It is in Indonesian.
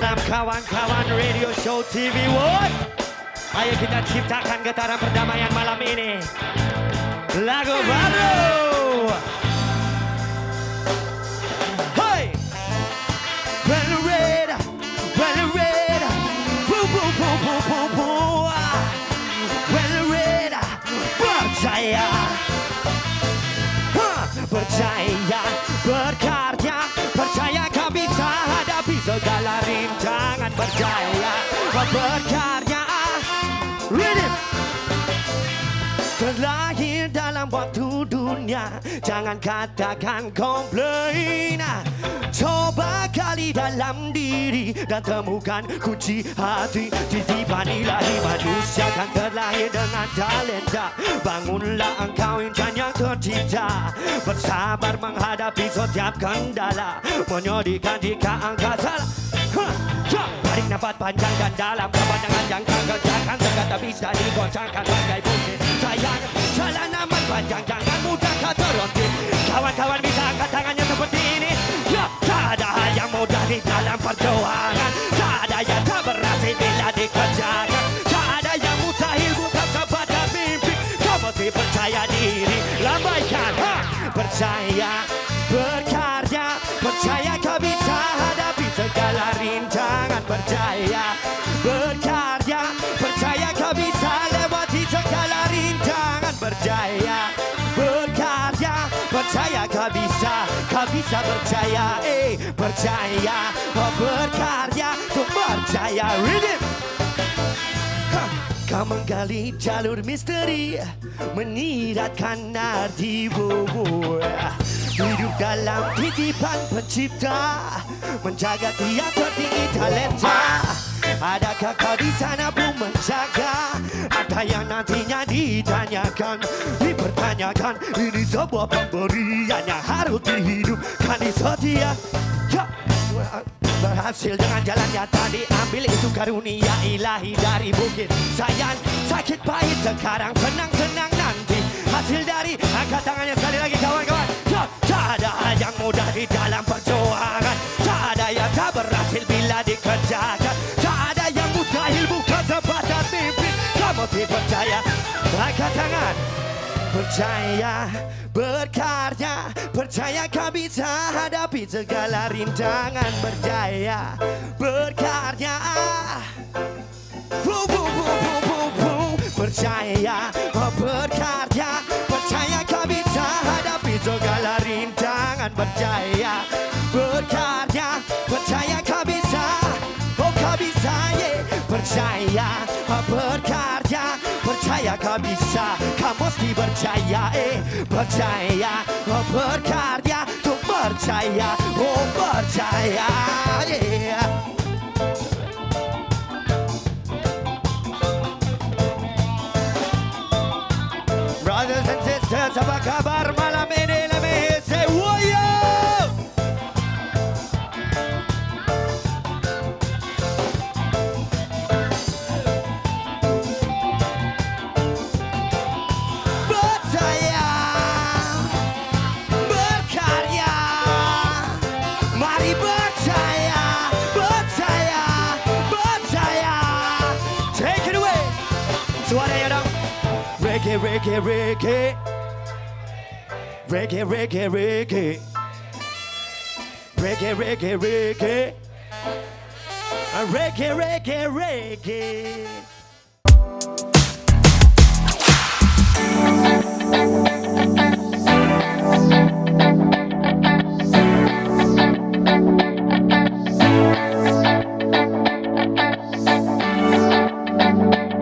kawan-kawan Radio Show TV World. Ayo kita ciptakan getaran perdamaian malam ini. Lagu hadapi segala rintangan Percaya Berkarya Rhythm Terlahir dalam waktu dunia Jangan katakan komplain. Coba kali dalam diri Dan temukan kunci hati. Titipan ilahi manusia kan terlahir dengan talenta. Bangunlah engkau insan yang tercipta Bersabar menghadapi setiap kendala. Menyedihkan jika engkau salah. Ya. Tarik nafas panjang dan dalam Kepanjangan yang kau kerjakan. Terkata bisa digoncangkan bagai bukit. Sayang, perjuangan. Tak ada yang tak berhasil bila dikerjakan. Tak ada yang mustahil bukan sebatas mimpi. Kau mesti percaya diri Lambaikan, ha! Percaya, Percaya kau bisa, kau bisa percaya Eh, percaya, oh, berkarya Tuh percaya, rhythm Hah, Kau menggali jalur misteri Menyiratkan arti bobo Hidup dalam titipan pencipta Menjaga tiap tertinggi talenta Adakah kau di sana pun menjaga? Ada yang nantinya ditanyakan? Dipertanyakan. Ini sebuah pemberian yang harus dihidupkan di setia. Ya Berhasil dengan jalan yang tadi ambil itu karunia ilahi dari bukit Sayang, sakit pahit sekarang senang-senang nanti. Hasil dari angkat tangannya sekali lagi kawan-kawan. Ya, tak ada yang mudah di dalam perjuangan. Tak ada yang tak berhasil bila dikerjakan percaya Angkat tangan. Percaya, berkarya. Percaya kau bisa hadapi segala rintangan. Percaya, berkarya. Boom, boom, boom, boom, boom, boom. Percaya, oh, berkarya. Percaya kau bisa hadapi segala rintangan. Percaya, berkarya. Percaya kau bisa Oh kau bisa, yeah. Percaya, berkarya Percaya kau bisa, kau mesti percaya eh Percaya, oh berkarya Tuh percaya, oh percaya yeah. Brothers and sisters, apa kabar reggae, reggae, reggae, reggae, reggae, reggae, reggae, reggae, reggae, reggae, reggae. reggae. Thank you.